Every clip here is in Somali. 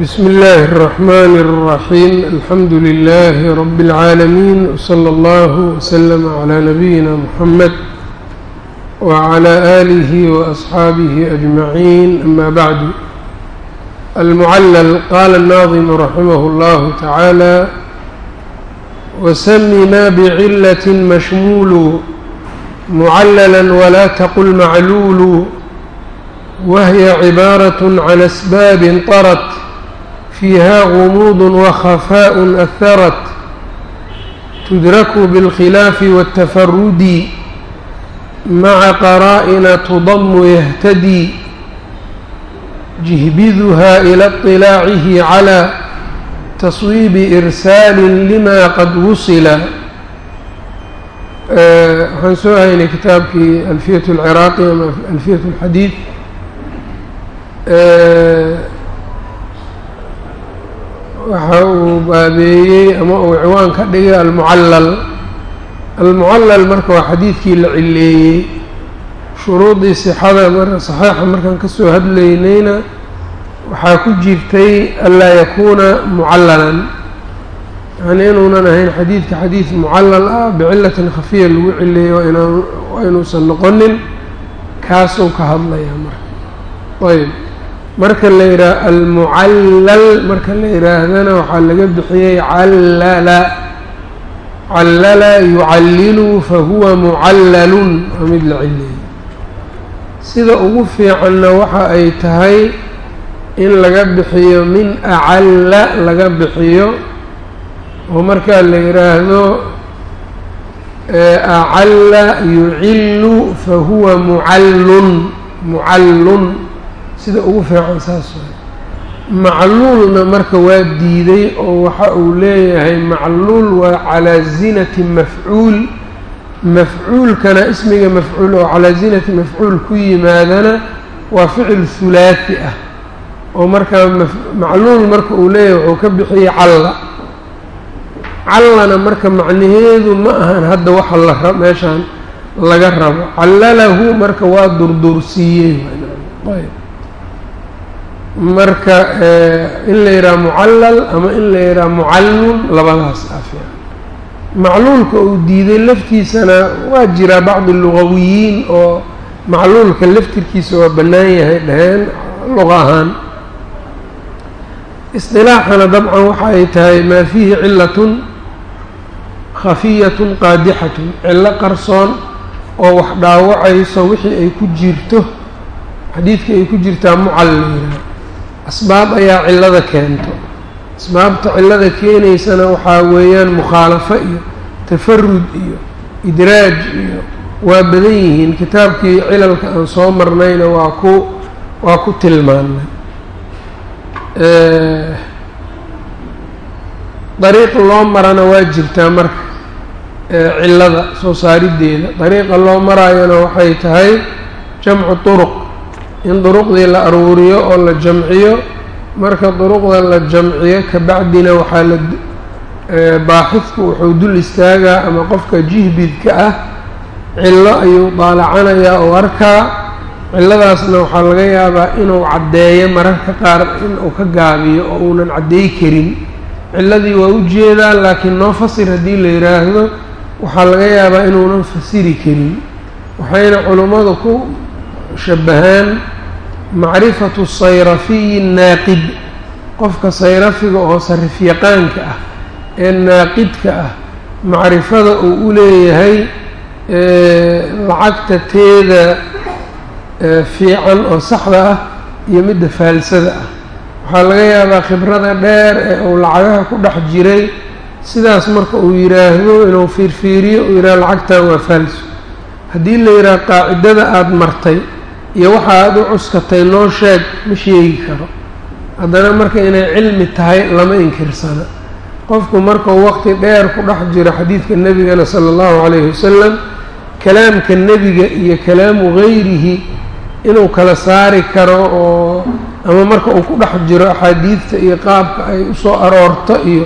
بsم الlh الرحmn الرحيم الحمd لله رب العاalمين وصلى الله وسلم عlى نبيina محمد وعlى آله وأصxaaبه أجمعين أmا bعd المعلل qال الناظم رحimه الله تعالى وسم ma بعلة مشhمول معللا ولا تqل معlول وهي عباaرة عن أسباب طرت فيها غموض وخفاء أثرت تدرك بالخلاف والتفرد مع قرائن تضم يهتدي جهبذها إلى اطلاعه على تصويب إرساal لma qad وصla waxaan soo haynay kitaabkii ألفية العراaqي ama ألفية الxadيiث waxa uu baabeeyey ama uu ciwaan ka dhigay almucallal. Almucallal marka waa xadiidkii la cileeyey shuruudii sixada mar saxiixa markaan ka soo hadlaynayna waxaa ku jirtay anlaa yakuuna mucallalan. Yacnii inuunan ahayn xadiidka xadiid mucallal ah bicilatin khafiya lagu cileeyo waa inuusan noqonin kaasuu ka hadlayaa marka. Ayb marka la yidhaaha almucallal marka la yidhaahdana waxaa laga bixiyey callala. Callala yucallilu fahuwa mucallalun waa mid la cileeyey sida ugu fiicanna waxa ay tahay in laga bixiyo min acalla laga bixiyo oo markaa la yidhaahdo acalla yucillu fahuwa mucallun mucallun sida ugu fiican saas waay. Macluulna marka waa diiday oo waxa uu leeyahay macluul waa calaa zinati mafcuul. Mafcuulkana ismiga mafcuul oo calaa zinati mafcuul ku yimaadana waa ficil hulaahi ah. Oo markaa macluul marka uu leeyahay wuxuu ka bixiyey calla. Callana marka macnaheedu ma ahan hadda waxa la meeshaan laga rabo. Callalahu marka waa durdursiiyey ayb marka in la yidhaha mucallal ama in la yidhaha mucallun labadaas afiya macluulka uu diiday laftiisana waa jiraa bacdi lugawiyiin oo macluulka laftirkiisa waa bannaan yahay dhaheen luqa ahaan. Isdilaaxana dabcan waxa ay tahay maa fiihi cilatun khafiyatun qaadixatun cillo qarsoon oo wax dhaawacayso wixii ay ku jirto xadiidka ay ku jirtaa mucal la asbaab ayaa cillada keento. Asbaabta cillada keenaysana waxaa weeyaan mukhaalafo iyo tafarud iyo idraaj iyo waa badan yihiin. Kitaabkii cilalka aan soo marnayna waa ku waa ku tilmaannay dariiq loo marana waa jirtaa marka cillada soo saariddeeda dariiqa loo maraayona waxay tahay jamcu turuq in duruqdii la aruuriyo oo la jamciyo marka duruqda la jamciyo kabacdina waxaa la baaxidku wuxuu dul istaagaa ama qofka jihbidka ah cillo ayuu daalacanayaa oo arkaa. Cilladaasna waxaa laga yaabaa inuu caddeeyo mararka qaar inuu ka gaabiyo oo uunan caddeey karin. Cilladii waa u jeedaa laakiin noo fasir haddii la yidhaahdo waxaa laga yaabaa inuunan fasiri karin. Waxayna culummadu ku shabahaan macrifatu sayrafiyi naaqid qofka sayrafiga oo sarif yaqaanka ah ee naaqidka ah macrifada uu u leeyahay lacagta teeda fiican oo saxda ah iyo midda faalsada ah. Waxaa laga yaabaa khibrada dheer ee uu lacagaha ku dhex jiray sidaas marka uu yidhaahdo inuu fiirfiiriyo uu yidhahdo lacagtan waa faalso. Haddii la yidhaha qaacidada aada martay iyo waxa aada u cuskatay noo sheeg ma sheegi karo. Haddana marka inay cilmi tahay lama inkirsana. Qofku markuu waqti dheer ku dhex jiro xadiidka nebigana sala allahu calayhi wasalam kalaamka nebiga iyo kalaamu gayrihi inuu kala saari karo oo ama marka uu ku dhex jiro axaadiidta iyo qaabka ay u soo aroorto iyo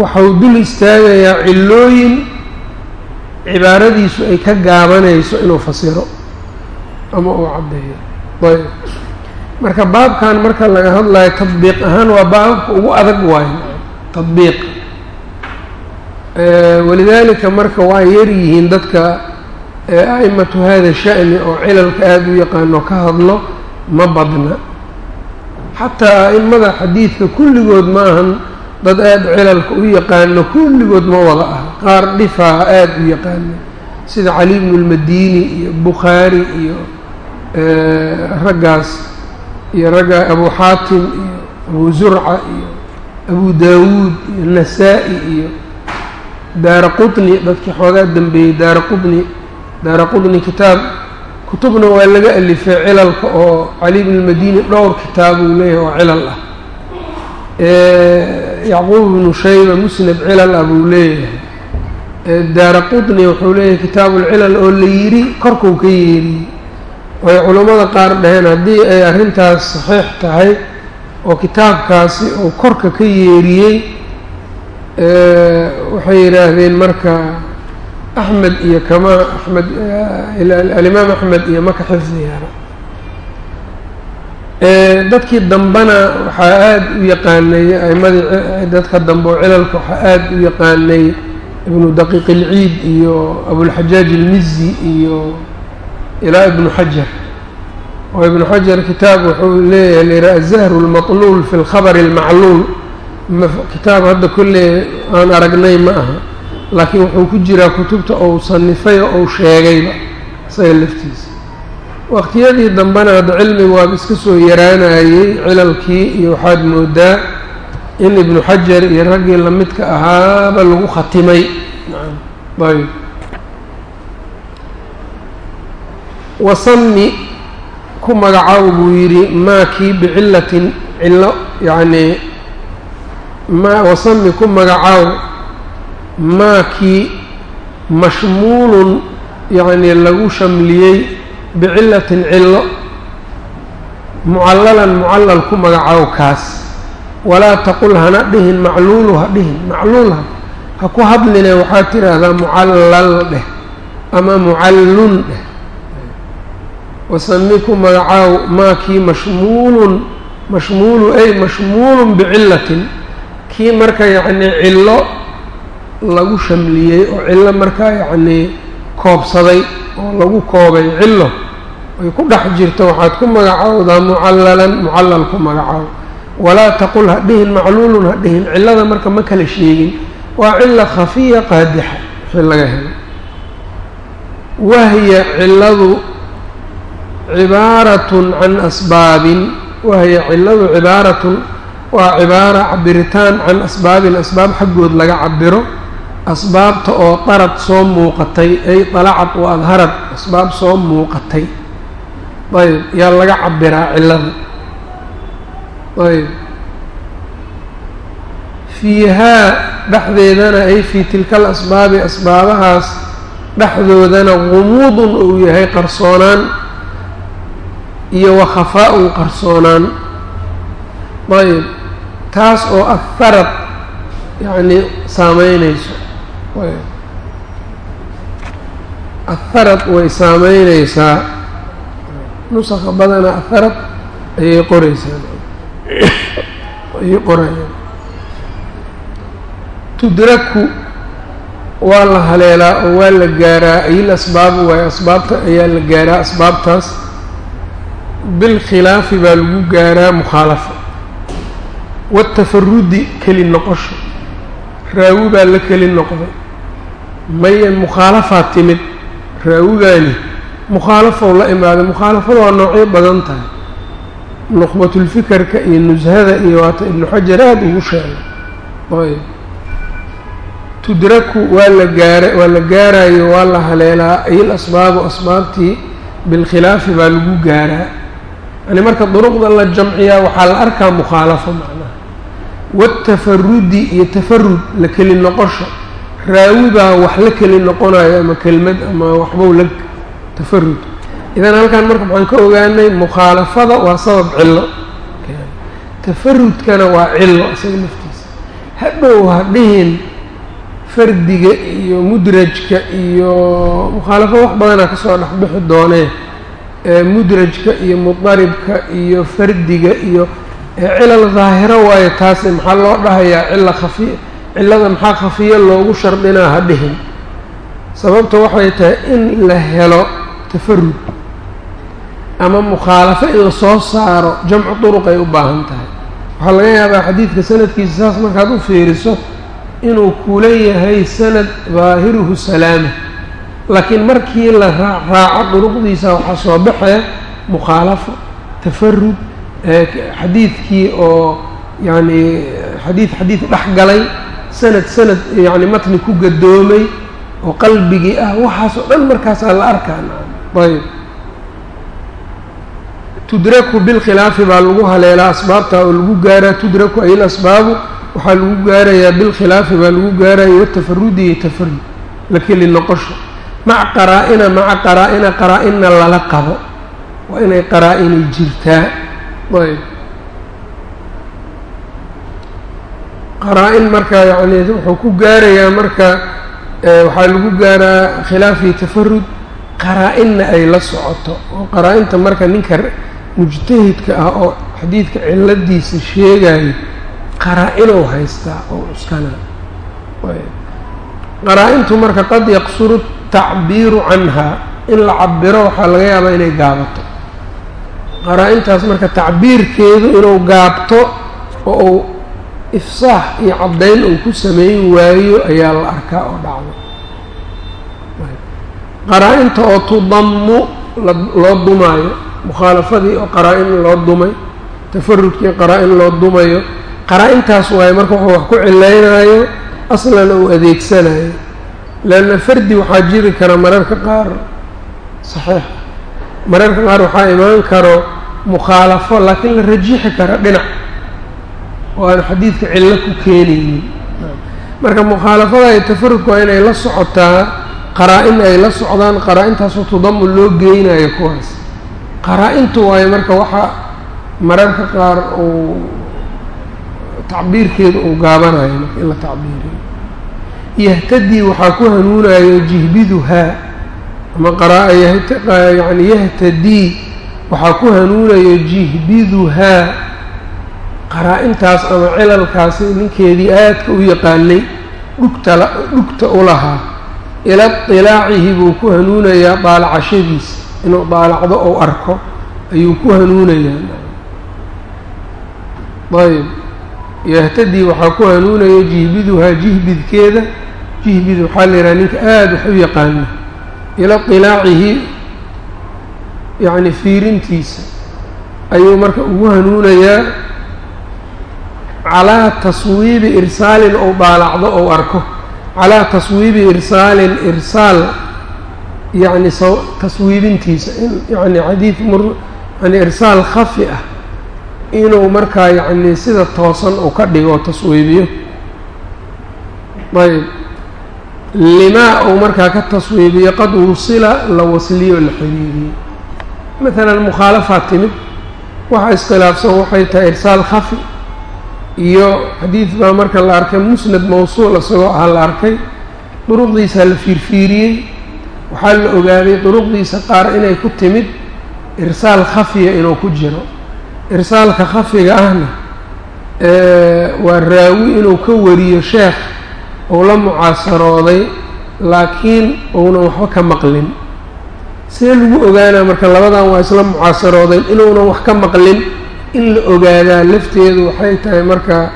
waxau dul istaagayaa cillooyin cibaaradiisu ay ka gaabanayso inuu fasiro ama uu caddeeyo. Ayb. Marka baabkan marka laga hadlayo tadbiiq ahaan waa baababka ugu adag waayo. Tadbiiq. Walidaalika marka waa yar yihiin dadka a'imatu hada sha'ni oo cilalka aada u yaqaano ka hadlo ma badna. Xataa a'imada xadiidka kulligood ma ahan dad aada cilalka u yaqaano kulligood ma wada ah qaar dhifaa aada u yaqaano sida cali bnu lmadini iyo bukhaari iyo raggaas iyo ragga abu xaatim iyo abu zurca iyo abu daawuud iyo nasaa-i iyo daara qutni dadkii xoogaa dambeeyey daara qutni daara qutni kitaab. Kutubna waa laga alifay cilalka oo cali bn lmadini dhowr kitaab uu leeyahay oo cilal ah. Yacquub bnu shayba musnad cilal ah buu leeyahay. Daara qutni wuxuu leeyahay kitaabulcilal oo la yidhi korkuu ka yeeriyey way culammada qaar dhaheen haddii ay arrintaas saxiix tahay oo kitaabkaasi uu korka ka yeeriyey waxay yidhaahdeen marka axmed iyo kama axmed alimaam axmed iyo maka xifdiyaana dadkii dambena waxaa aada u yaqaanay aimadii dadka dambe oo cilalka waxaa aada u yaqaanay ibnu daqiiq ilciid iyo abulxajaaj ilmizi iyo ilaa ibnu xajar oo ibnu xajar kitaab wuxuu leeyahay lira azahru lmatluul fi lkhabari almacluul kitaab hadda kolley aan aragnay ma aha laakiin wuxuu ku jiraa kutubta ou sanifay oo ou sheegayba isaga laftiisa. Waqtiyadii dambena hadda cilmigu waaba iska soo yaraanayey cilalkii iyo waxaad moodaa in ibnu xajar iyo raggii lamidka ahaaba lagu khatimay. Ayb wasami ku magacow buu yidhi maa kii bicilatin cillo yacnii ma wasami ku magacow maa kii mashmuulun yacnii lagu shamliyey bicilatin cillo mucallalan mucallal ku magacow kaas. Walaa taqul hana dhihin macluulu ha dhihin macluul ha ha ku hadline waxaad tidhaahdaa mucallal dheh ama mucallun dheh wasami ku magacaaw maa kii mashmuulun mashmuulu ay mashmuulun bicilatin kii marka yacnii cillo lagu shamliyey oo cillo markaa yacnii koobsaday oo lagu koobay cillo ay ku dhex jirto waxaad ku magacaawdaa mucallalan mucallal ku magacaaw walaa taqul ha dhihin macluulun ha dhihin cillada marka ma kala sheegin waa cilla khafiya qaadixa wixii laga helo wahya cilladu cibaaratun can asbaabin wahya cilladu cibaaratun waa cibaara cabiritaan can asbaabin asbaab xaggood laga cabiro asbaabta oo darad soo muuqatay ay dalacad wa adharad asbaab soo muuqatay. Ayb yaa laga cabiraa cillada ayb fiihaa dhexdeedana ay fii tilka alasbaabi asbaabahaas dhexdoodana gumuudun uu yahay qarsoonaan iyo wa khafaa-un qarsoonaan. Ayb taas oo aharad yacnii saameyneyso aharad way saameyneysaa nusaka badana aharad ayay qoreysaa ayay qorayaan. Tudraku waa la haleelaa oo waa la gaaraa. Ayil asbaabu waayo asbaabta ayaa la gaaraa asbaabtaas bilkhilaafi baa lagu gaaraa mukhaalafa watafarudi keli noqosho raawi baa la keli noqday maya mukhaalafaa timid raawigaani mukhaalafow la imaaday mukhaalafada waa noocyo badan tahay nuqbatulfikerka iyo nushada iyo waata ibnu xajar aada ugu sheegay ayb tudraku waa la gaara waa la gaarayo waa la haleelaa ayil asbaabu asbaabtii bilkhilaafi baa lagu gaaraa yani marka duruqda la jamciyaa waxaa la arkaa mukhaalafo macnaha. Watafarudi iyo tafarud la keli noqosho. Raawi baa wax la keli noqonayo ama kelmad ama waxbow la tafarud idan halkan marka maxaan ka ogaanay mukhaalafada waa sabab cillo. Tafarudkana waa cillo isaga laftiisa hadhow ha dhihin fardiga iyo mudrajka iyo mukhaalafo wax badanaa ka soo dhexbixi doonee mudrajka iyo mudaribka iyo fardiga iyo cilal daahiro waayo taasi maxaa loo dhahayaa cila khafi cilada maxaa khafiyo loogu shardinaa ha dhihin. Sababta waxay tahay in la helo tafarud ama mukhaalafo in la soo saaro jamcu duruq ay u baahan tahay. Waxaa laga yaabaa xadiidka sanadkiisa saas markaad u fiiriso inuu kula yahay sanad daahiruhu salaama laakiin markii la raaco duruqdiisa waxaa soo baxee mukhaalafo tafarud xadiidkii oo yacni xadiid xadiid dhex galay sanad sanad yacni matni ku gadoomay oo qalbigii ah waxaasoo dhan markaasaa la arkaa ayb tudraku bilkhilaafi baa lagu haleelaa asbaabta oo lagu gaaraa. Tudraku ay lasbaabu waxaa lagu gaarayaa bilkhilaafi baa lagu gaaraya watafarudi iyo tafarud la keli noqosho maca qaraa-ina maca qaraa-ina qaraa-inna lala qabo. Waa inay qaraa-inay jirtaa. Ayb qaraa-in marka yacni wuxuu ku gaarayaa marka waxaa lagu gaaraa khilaafii tafarud qaraa-inna ay la socoto. Oo qaraa-inta marka ninka mujtahidka ah oo xadiidka ciladiisa sheegayo qaraa-inuu haystaa oo cuskana qaraa-intu marka qad yaqsuru tacbiiru canhaa in la cabiro waxaa laga yaabaa inay gaabato. Qaraa-intaas marka tacbiirkeedu inuu gaabto oo uu ifsaax iyo caddayn uu ku sameyn waayo ayaa la arkaa oo dhacdo. Qaraa-inta oo tudammu loo dumaayo mukhaalafadii oo qaraa-in loo dumay tafarudkii qaraa-in loo dumayo qaraa-intaas waayo marka wuxuu wax ku cilaynaayo aslan uu adeegsanayo leanna fardi waxaa jiri kara mararka qaar saxiix mararka qaar waxaa imaan karo mukhaalafo laakiin la rajixi kara dhinac oo aan xadiidka cillo ku keenaynin marka mukhaalafada iyo tafarudku waa inay la socotaa qaraa-in ay la socdaan qaraa-intaasoo tudamu loo geynayo kuwaas qaraa-intu waayo marka waxaa mararka qaar uu tacbiirkeeda uu gaabanayo marka in la tacbiiriyo yahtadii waxaa ku hanuunayo jihbiduhaa ama qaraa yani yahtadii waxaa ku hanuunayo jihbiduhaa qaraa-intaas ama cilalkaasi ninkeedii aadka u yaqaanay dhugtala dhugta u lahaa ila dilaacihi buu ku hanuunayaa daalacashadiisa inuu daalacdo ou arko ayuu ku hanuunayaa. Ayb yahtadii waxaa ku hanuunaya jihbiduhaa jihbidkeeda jihbid waxaa la yidhaha ninka aada wax u yaqaana ila dilaacihi yacni fiirintiisa. Ayuu marka ugu hanuunayaa calaa taswiibi irsaalin ou daalacdo ou arko. Calaa taswiibi irsaalin irsaal yacni s taswiibintiisa. In yacni xadiid mur yani irsaal khafi ah inuu markaa yacni sida toosan uu ka dhigo oo taswiibiyo. Ayb limaa uu markaa ka taswiibiyo qad wusila la wasliyo la xiriiriyey maalan mukhaalafaa timid waxa iskhilaafsan waxay tahay irsaal khafi iyo xadiid baa marka la arkay musnad mawsuul isagoo ah la arkay duruqdiisa la fiirfiiriyey. Waxaa la ogaaday duruqdiisa qaar inay ku timid irsaal khafiya inuu ku jiro. Irsaalka khafiga ahna waa raawi inuu ka wariyo sheekh uu la mucaasarooday laakiin uunan waxba ka maqlin. See lagu ogaanaa marka labadan waa isla mucaasaroodeen inuunan wax ka maqlin? In la ogaadaa lafteedu waxay tahay marka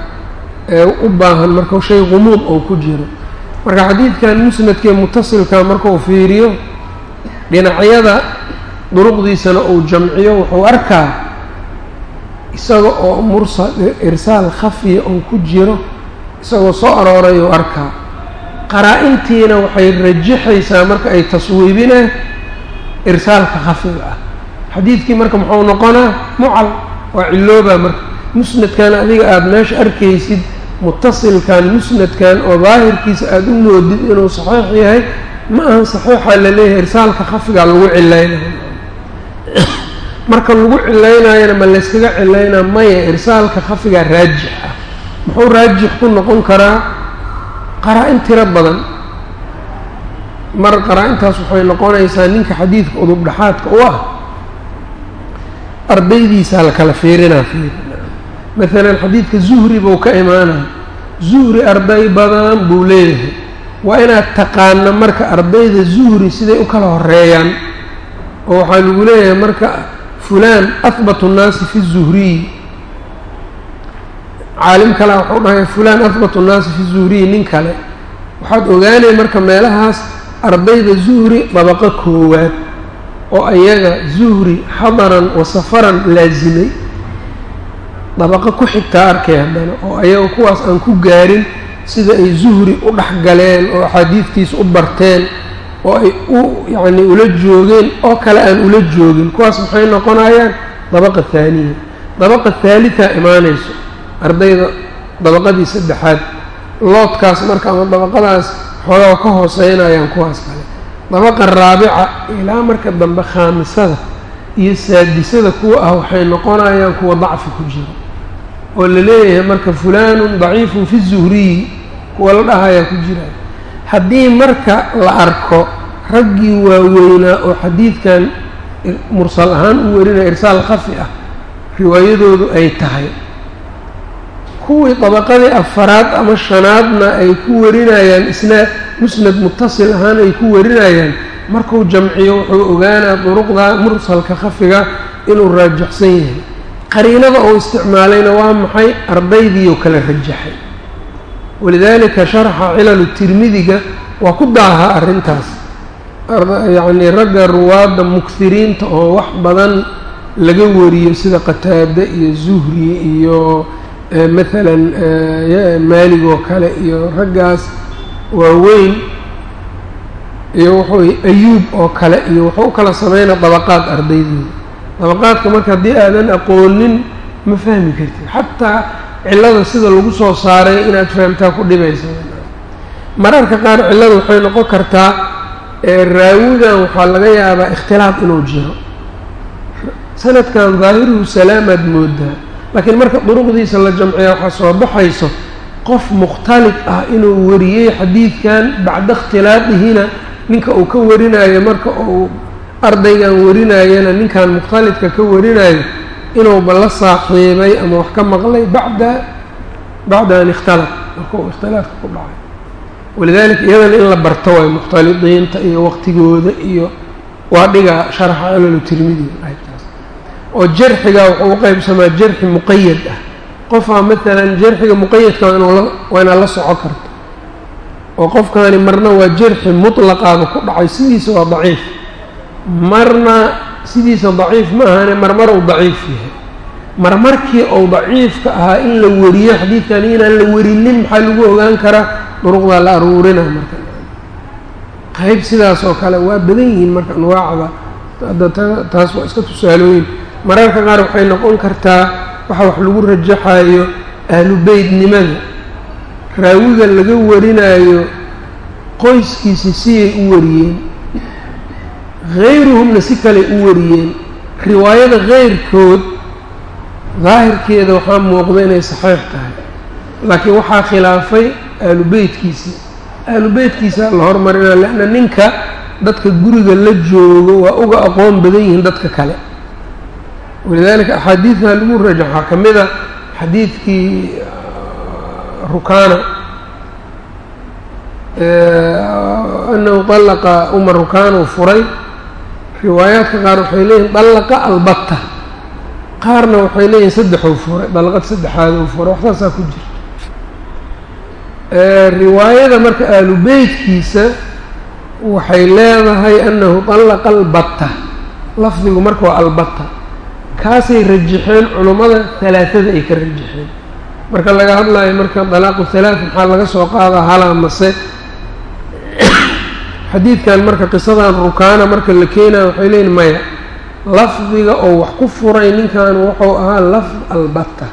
u baahan marka shay qumuud oo ku jiro. Marka xadiidkan musnadkee mutasilka markuu fiiriyo dhinacyada duruqdiisana uu jamciyo wuxuu arkaa isaga oo mursal irsaal khafiya oo ku jiro isagoo soo arooray uu arkaa qaraa-intiina waxay rajaxaysaa marka ay taswiibineen irsaalka khafiga ah. Xadiidkii marka muxuu noqonaa mucal waa ciloobaa marka. Musnadkan adiga aada meesha arkaysid mutasilkan musnadkan oo daahirkiisa aada u moodid inuu saxiix yahay ma ahan saxiixa la leeyahay irsaalka khafigaa lagu cilaynayo marka lagu cilaynayana ma layskaga cilaynaa maya irsaalka khafigaa raajix ah muxuu raajix ku noqon karaa qaraa-in tiro badan. Mar qaraa-intaas waxay noqonaysaa ninka xadiidka udub dhexaadka u ah ardaydiisaa la kala fiirinaa fiiri. Maalan xadiidka zuhri buu ka imaanaya zuhri arday badan buu leeyahay. Waa inaad taqaano marka ardayda zuhri siday u kala horeeyaan oo waxaa lagu leeyahay marka fulaan ahbatu nnaasi fi zuhriyi caalim kale waxau dhahay fulaan ahbatu nnaasi fi zuhriyi nin kale. Waxaad ogaanay marka meelahaas ardayda zuhri dabaqo koowaad oo ayaga zuhri xadaran wa safaran laasimay dabaqo ku xigtaa arkay haddana oo ayaga kuwaas aan ku gaarin sida ay zuhri u dhex galeen oo axaadiidtiisa u barteen oo ay u yacnii ula joogeen oo kale aan ula joogin. Kuwaas maxay noqonayaan? Dabaqa haaniya dabaqa haalitaa imaanayso ardayda dabaqadii saddexaad loodkaas marka ama dabaqadaas xoogaa ka hooseynayaan kuwaas kale. Dabaqa raabica ilaa marka dambe khaamisada iyo saadisada kuwa ah waxay noqonayaan kuwa dacfi ku jira. Oo la leeyahay marka fulaanun daciifun fi zuhriyi kuwa la dhahayaa ku jiraan haddii marka la arko raggii waaweynaa oo xadiidkan mursal ahaan u warinaya irsaal khafi ah riwaayadoodu ay tahay kuwii dabaqadii afaraad ama shanaadna ay ku warinayaan isnaad musnad mutasil ahaan ay ku warinayaan markuu jamciyo wuxuu ogaanaa duruqda mursalka khafiga inuu raajaxsan yahay. Qariinada uu isticmaalayna waa maxay? Ardaydiioo kala rajaxay walidaalika sharxa cilalu tirmidiga waa ku daahaa arrintaas. Yacnii ragga ruwaadda mukhiriinta oo wax badan laga wariyo sida qataade iyo zuhri iyo maalan maalig oo kale iyo raggaas waaweyn iyo wuxuu ayuub oo kale iyo wuxuu u kala sameynaa dabaqaad ardaydeeda. Dabaqaadka marka haddii aadan aqoonin ma fahmi kartid. Xataa cillada sida lagu soo saaray inaad fahamtaa ku dhibaysa. Mararka qaar cillada waxay noqon kartaa raawigan waxaa laga yaabaa ikhtilaaf inuu jiro. Sanadkan daahiruhu salaamaad moodaa laakiin marka duruqdiisa la jamciya waxaa soo baxayso qof mukhtalif ah inuu wariyey xadiidkan bacda ikhtilaafihina ninka uu ka warinayo marka uu ardaygan warinayana ninkan mukhtalifka ka warinayo inuuba la saaxiibay ama wax ka maqlay bacda bacda an ikhtalaf marka uu ikhtilaafka ku dhacay. Walidaalika iyadana in la barto waayo mukhtalidiinta iyo waqtigooda iyo waa dhiga sharaxa calalu tirmidiga oo jarxiga wuxuu u qeybsamaa jarxi muqayad ah. Qofaa maalan jarxiga muqayadka waa inaad la soco karto. Oo qofkaani marna waa jarxi mutlaqaaba ku dhacay sidiisa waa daciif. Marna sidiisa daciif ma ahane marmar uu daciif yahay. Marmarkii uu daciifka ahaa in la wariyo xadiidkan inaan la warinin maxaa lagu ogaan karaa? Duruqdaa la aruurina marka. Qayb sidaas oo kale waa badan yihiin marka anwaacda hadda taas waa iska tusaalooyin mararka qaar waxay noqon kartaa waxa wax lagu rajaxayo ahlu beydnimada. Raawiga laga warinaayo qoyskiisi siyay u wariyeen. Hayruhumna si kaley u wariyeen. Riwaayada keyrkood daahirkeeda waxaa muuqda inay saxiix tahay. Laakiin waxaa khilaafay ahlu beytkiisii ahlu beytkiisa la hormarinaa leanna ninka dadka guriga la joogo waa uga aqoon badan yihiin dadka kale walidaalika axaadiidta lagu rajaxaa ka mid a xadiidkii rukaana anahu طallaqa uma rukaana u furay riwaayaadka qaar waxay leeyihiin dallaqa albatta qaarna waxay leeyihiin saddexuu furay dallaqad saddexaad uu furay waxsaasaa ku jirta riwaayada marka aalu beytkiisa waxay leedahay anahu طallaqa albatta lafdigu marka waa albatta kaasay rajaxeen culummada halaatada ay ka rajaxeen marka laga hadlayo marka dalaaqu halaat maxaa laga soo qaadaa halaa mase. Xadiidkan marka qisadan rukaana marka la keenayo waxay leeyihiin maya. Lafdiga oo wax ku furay ninkan wuxuu ahaa lafd albatta.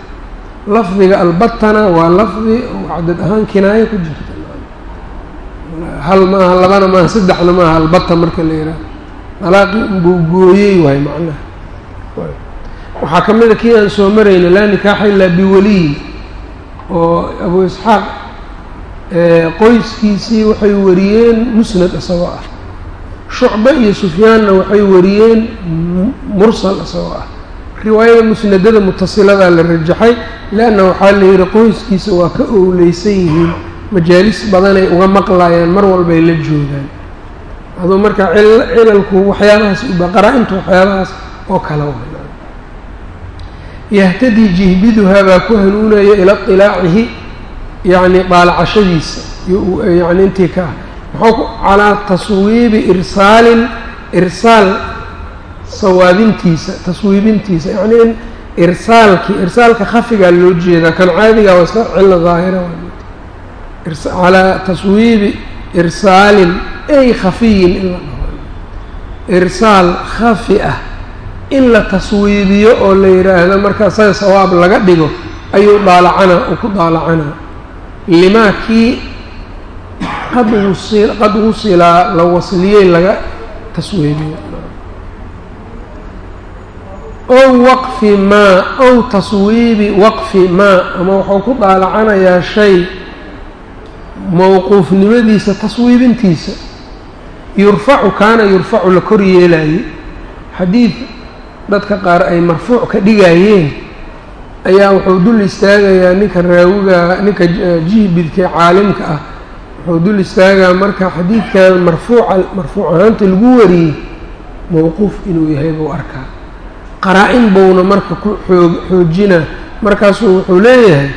Lafdiga albattana waa lafdi cadad ahaan kinaayo ku jirta. Hal maaha labana maaha saddexna maaha albatta marka la yidhaaho dalaaqii unbuu gooyey waay macnaha waxaa ka mid a kii aan soo marayna laa nikaaxa ilaa biwaliyin oo abu isxaaq qoyskiisii waxay wariyeen musnad isagoo ah. Shucbe iyo sufyaanna waxay wariyeen mursal isagoo ah. Riwaayada musnadada mutasiladaa la rajaxay leanna waxaa la yidhi qoyskiisa waa ka owleysan yihiin majaalis badanay uga maqlayaan mar walbay la joogaan. Aduu marka cilalku waxyaabahaas uba qaraa-intu waxyaabahaas oo kale yahtadii jihbiduhaa baa ku hanuunaya ila ilaacihi yacni daalacashadiisa yani intii ka ah. Muxuu calaa taswiibi irsaalin irsaal sawaabintiisa taswiibintiisa yacni in irsaalkii irsaalka khafigaa loo jeedaa kan caadigaa waa iska cilo daahira calaa taswiibi irsaalin ay khafiyin in la dhaho. Irsaal khafi ah in la taswiibiyo oo la yidhaahdo markaa saga sawaab laga dhigo ayuu daalacanaa uu ku daalacanaa limaa kii qad wasi qad wusilaa la wasliyey laga taswiibiyo. Ow waqfi maa ow taswiibi waqfi maa ama wuxuu ku daalacanayaa shay mowquufnimadiisa taswiibintiisa. Yurfacu kaana yurfacu la kor yeelayey xadiid dadka qaar ay marfuuc ka dhigayeen ayaa wuxuu dul istaagayaa ninka raawiga ninka jihbidka caalimka ah. Wuxuu dul istaagaa marka xadiidkan marfuuca marfuuc ahaanta lagu wariyey mowquuf inuu yahay buu arkaa. Qaraa-in buuna marka ku xoog xoojina markaasuu wuxuu leeyahay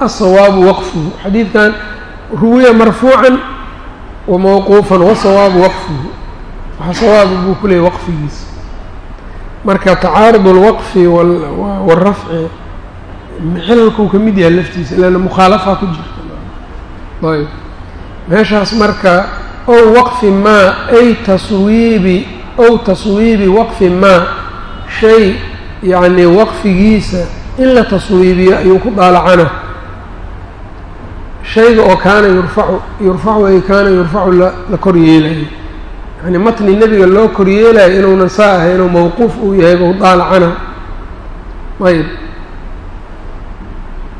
asawaabu waqfuhu xadiidkan ruwiya marfuucan wa mawquufan wasawaabu waqfuhu waxa sawaabu buu ku leeyahy waqfigiisa marka tacaarud alwaqfi waalrafci xilalkuu ka mid yahay laftiisa leanna mukhaalafaa ku jirta ayb. Meeshaas marka ow waqfi maa ay taswiibi ow taswiibi waqfi maa shay yacnii waqfigiisa in la taswiibiyo ayuu ku daalacana. Shayga oo kaana yurfacu yurfacu ay kaana yurfacu la kor yeelayo yani matni nebiga loo kor yeelayo inuunan saa ahay inuu mawquuf uu yahay bau daalacana ayb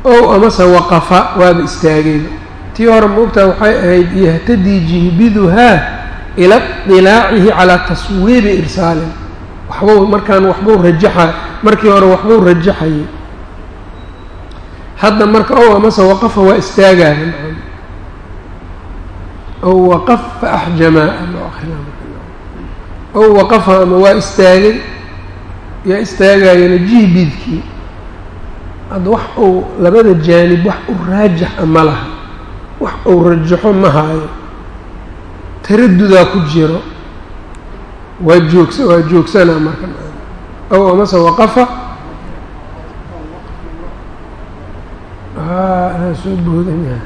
ow amase waqafa waaba istaagayba tii hore maogtaa waxay ahayd yahtadii jihbiduhaa ila dilaacihi calaa taswiibi irsaalin. Waxbuu markaan waxbuu rajaxa markii hore waxbuu rajaxayay. Hadda marka ow amase waqafa waa istaagaaba ow waqafa axjamaa loo akrinaa ow waqafa ama waa istaagay yaa istaagayana jihbidkii hadda wax uu labada jaanib wax u raajaxa ma laha wax uu rajaxo ma haayo taradudaa ku jiro waa joogsa waa joogsanaa marka ow amase waqafa anaa soo boodanya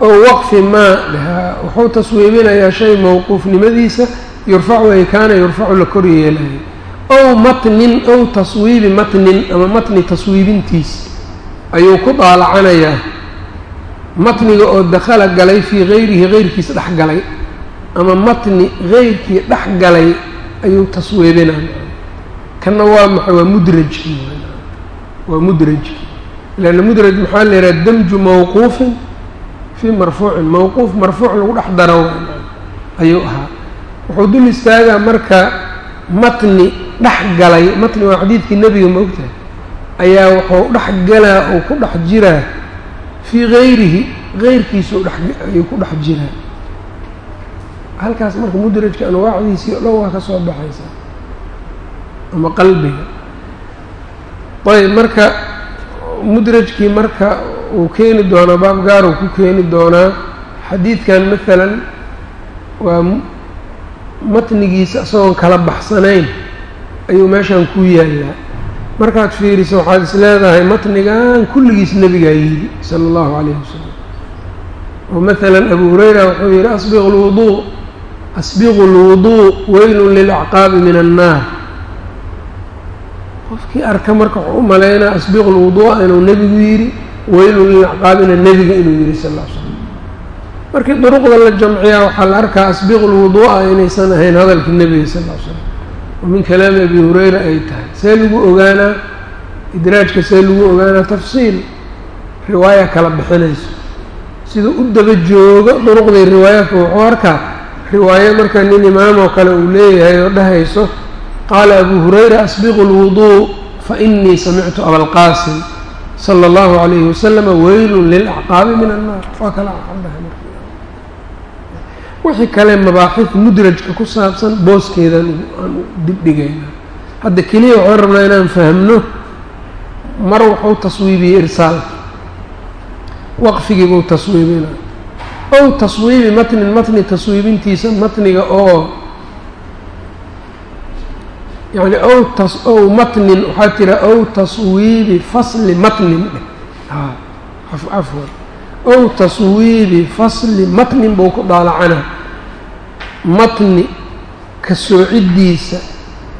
ow waqfi maa wuxuu taswiibinayaa shay mowquufnimadiisa yurfacu ay kaana yurfacu la kor yeelayo ow matnin ow taswiibi matnin ama matni taswiibintiis ayuu ku daalacanayaa. Matniga oo dakhala galay fii gayrihi geyrkiis dhex galay ama matni geyrkii dhex galay ayuu taswiibinaya kanna waa maxay waa mudrajki waa mudrajki leanna mudraj maxaa la yidhaha damju mawquufin fii marfuucin mawquuf marfuuc lagu dhex daro ayuu ahaa. Wuxuu dul istaagaa marka matni dhex galay matni waa xadiidkii nebiga ma ogtahay ayaa wuxuu dhex galaa uu ku dhex jiraa fii gayrihi geyrkiisuu ayuu ku dhex jiraa. Halkaas marka mudrajka anwaacdiisii o dhan waa ka soo baxaysaa ama qalbiga. Ayb marka mudrajkii marka uu keeni doonaa baab gaar uu ku keeni doonaa xadiidkan maalan waa matnigiisa isagoon kala baxsanayn ayuu meeshan ku yaallaa. Markaad fiiriso waxaad is leedahay matnigan kulligiis nebigaa yidhi sala allahu calayhi wasalam oo maalan abu hurayra wuxuu yidhi asbiqu lwuduu asbiqu lwuduu weylun lilacqaabi min annaar. Qofkii arka marka wuxuu u malaynaa asbiqu lwuduu'a inuu nebigu yidhi weylun lilacqaabina nebiga inuu yidhi sal ly slam markii duruqda la jamciyaa waxaa la arkaa asbiqu lwuduu'a inaysan ahayn hadalkii nebiga sal ly slam oo min kalaami abi hurayra ay tahay. See lagu ogaanaa idraajka see lagu ogaanaa tafsiil. Riwaaya kala bixinayso. Siduu u daba joogo duruqdii riwaayaadka wuxuu arkaa riwaayo marka nin imaamoo kale uu leeyahay oo dhahayso qaala abu hurayra asbiqu lwuduu fainii samictu abalqaasim sala allahu calayhi wasalama weylun lilacqaabi min annaar waa kala caddahay marka. Wixii kale mabaaxid mudrajka ku saabsan booskeedan aan dibdhigayna hadda keliya waxaan rabnaa inaan fahmno mar wuxuu taswiibiyey irsaalka waqfigii buu taswiibina ow taswiibi matnin matni taswiibintiisa matniga oo yani ow tas ow matnin waxaa tira ow taswiibi fasli matnin a cafwan ow taswiibi fasli matnin buu ku daalacana matni ka soocidiisa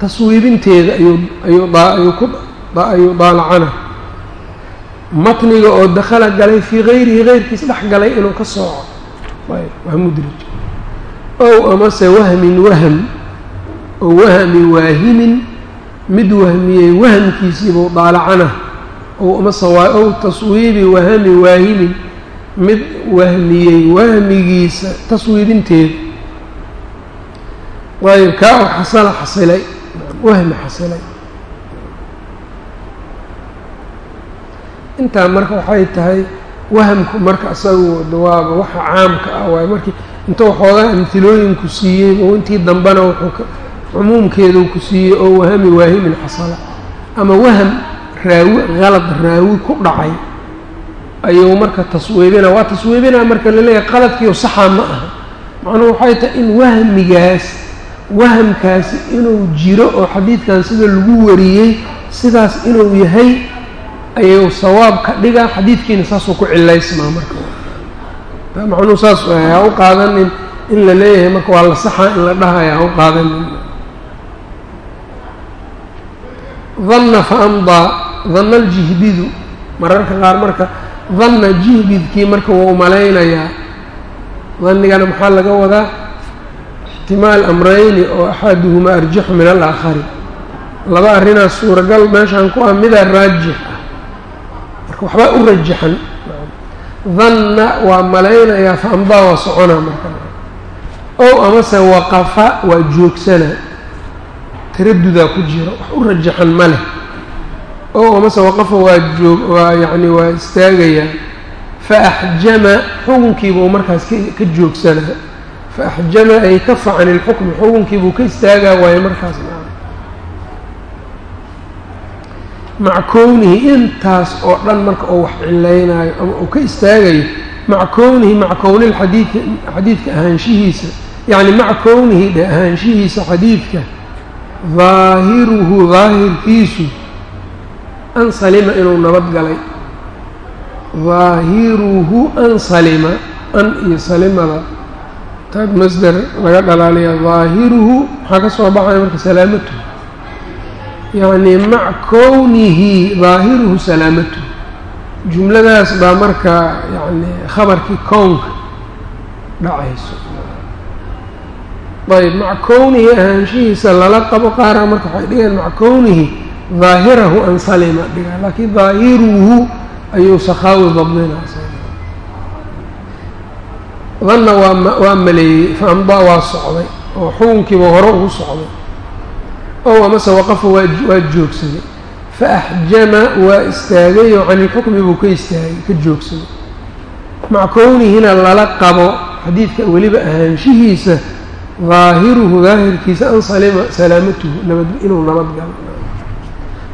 taswiibinteeda ayuu ayuu daalacana matniga oo dakhala galay fii gayrihi geyrkiis dhex galay inuu ka sooco. Waa mudraj ow amase wahmin wahm oo wahmi waahimin mid wahmiyey wahamkiisiibuu daalacana ow taswiibi wahami waahimin mid wahmiyey wahmigiisa taswiibinteeda ayb kaa oo xasala xasilay wahmi xasilay. Intaa marka waxay tahay wahamku marka isagu dawaaba waxa caamka ah waayo markii inta waxoogaa amhilooyinku siiyey intii dambena wuxuu cumuumkeeduu ku siiyey oo wahami waahimin xasala ama waham raawi qalad raawi ku dhacay ayuu marka taswiibina waa taswiibina marka la leeyahay qaladkiio saxaa ma aha. Macnuhu waxay tahay in wahmigaas wahamkaasi inuu jiro oo xadiidkan sida lagu wariyey sidaas inuu yahay ayuu sawaab ka dhigaa. Xadiidkiina saasuu ku cilaysmaa marka. Macnuhu saas u qaadanin in la leeyahay marka waa la saxaa in la dhahaya ha u qaadanin danna fa amdaa danna aljihbidu mararka qaar marka danna jihbidkii marka wuu malaynayaa dannigana maxaa laga wadaa? Ixtimaal amrayni oo axaduhumaa arjaxu min alaakhari. Laba arrinaas suuragal meeshaan ku ah midaa raajix ah. Marka waxbaa u rajaxan danna waa malaynayaa fa amdaa waa soconaa marka. Ow amase waqafa waa joogsanaa taradudaa ku jira wax u rajaxan ma leh. Ow amase waqafa waa joog waa yacni waa istaagayaa fa axjama xukunkiibuu markaas ka joogsanaa fa axjama ay kafa can ilxukmi xukunkiibuu ka istaagaa waayo markaas maca kownihi intaas oo dhan marka uu wax cilaynaayo ama uu ka istaagayo maca kownihi maca kowni lxadiidi xadiidka ahaanshihiisa. Yacni maca kownihi dhe ahaanshihiisa xadiidka daahiruhu daahirkiisu an salima inuu nabad galay. Daahiruhu an salima an iyo salimada. Taag masder laga dhalaaliya daahiruhu maxaa ka soo baxaya marka salaamatuhu yacni maca kownihi daahiruhu salaamatuhu jumladaas baa marka yacni khabarkii kownka dhacayso ayb maca kownihi ahaanshihiisa lala qabo qaara marka waxay dhigeen maca kownihi daahirahu an salima dhigaa laakiin daahiruhu ayuu sakhaawi dabdinaa danna waa maleeyey fa waa socday oo xukunkiiba hore ugu socday. Ow amase waqafa waa joogsaday. Fa axjama waa istaagayoo can ilxukmi buu ka istaagay ka joogsaday. Maca kownihina lala qabo xadiidka weliba ahaanshihiisa daahiruhu daahirkiisa an salaamatuhu nabad inuu nabad galo.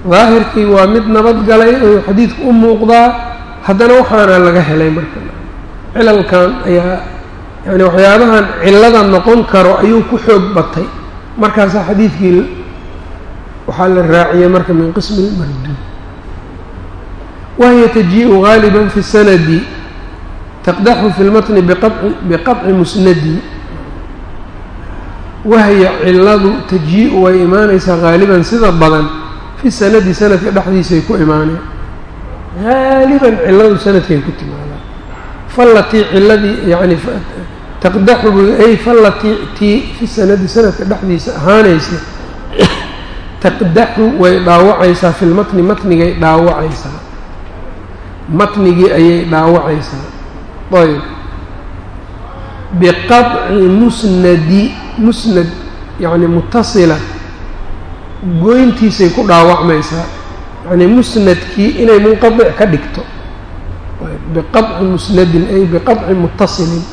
Daahirkii waa mid nabad galay oo xadiidku u muuqdaa haddana waxaana laga helay marka. Cilalkan ayaa yani waxyaabahan cillada noqon karo ayuu ku xoog batay. Markaasaa xadiidkii waxaa la raaciyey marka min qismi lmarduud wahiya taji-u gaaliba fi sanadi taqdaxu fi lmatni biqaطci musnadi wahya ciladu taji-u way imaanaysaa haaliban sida badan fi sanadi sanadka dhexdiisay ku imaaneen. Haaliban ciladu sanadkay ku timaadaa. Fallatii ciladii yani taqdaxu ay fallatii tii fi sanadi sanadka dhexdiisa ahaanaysa taqdaxu way dhaawacaysaa fi lmatni matnigay dhaawacaysaa. Matnigii ayay dhaawacaysaa. Ayb biqaطci musnadi musnad yacni mutasila goyntiisay ku dhaawacmaysaa yacni musnadkii inay munqadic ka dhigto biqaطci musnadin ay biqaطci mutasilin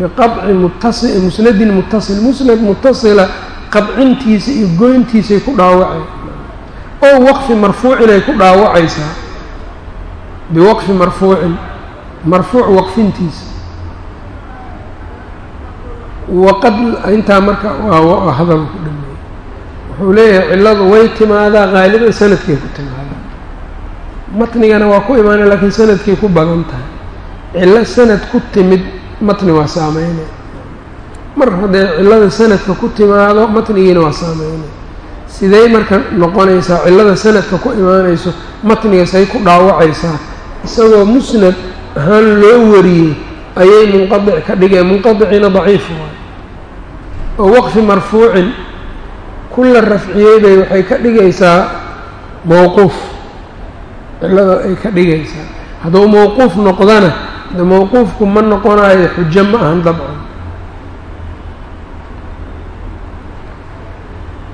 biqaطci mutasi musnadin mutasil musnad mutasila qadcintiisa iyo goyntiisay ku dhaawacay oo waqfi marfuucin ay ku dhaawacaysaa biwaqfi marfuucin marfuuc waqfintiisa waqad intaa marka hadal ku dhameeyey wuxuu leeyahay cilladu way timaadaa qaaliban sanadkay ku timaadaa. Matnigana waa ku imaanay laakiin sanadkay ku badan tahay. Cillo sanad ku timid matni waa saameynay mar hadday cillada sanadka ku timaado matnigiina waa saameynay sidey marka noqonaysaa cillada sanadka ku imaanayso matniga say ku dhaawacaysaa? Isagoo musnad ahaan loo wariyey ayay munqadic ka dhigeen. Munqadiciina daciif waay oo waqfi marfuucin kulla rafciyey bay waxay ka dhigaysaa mowquuf cillada ay ka dhigaysaa. Hadduu mowquuf noqdana de mowquufku ma noqonayo xujo ma ahan dabcan.